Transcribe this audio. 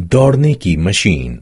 दौड़ने की मशीन।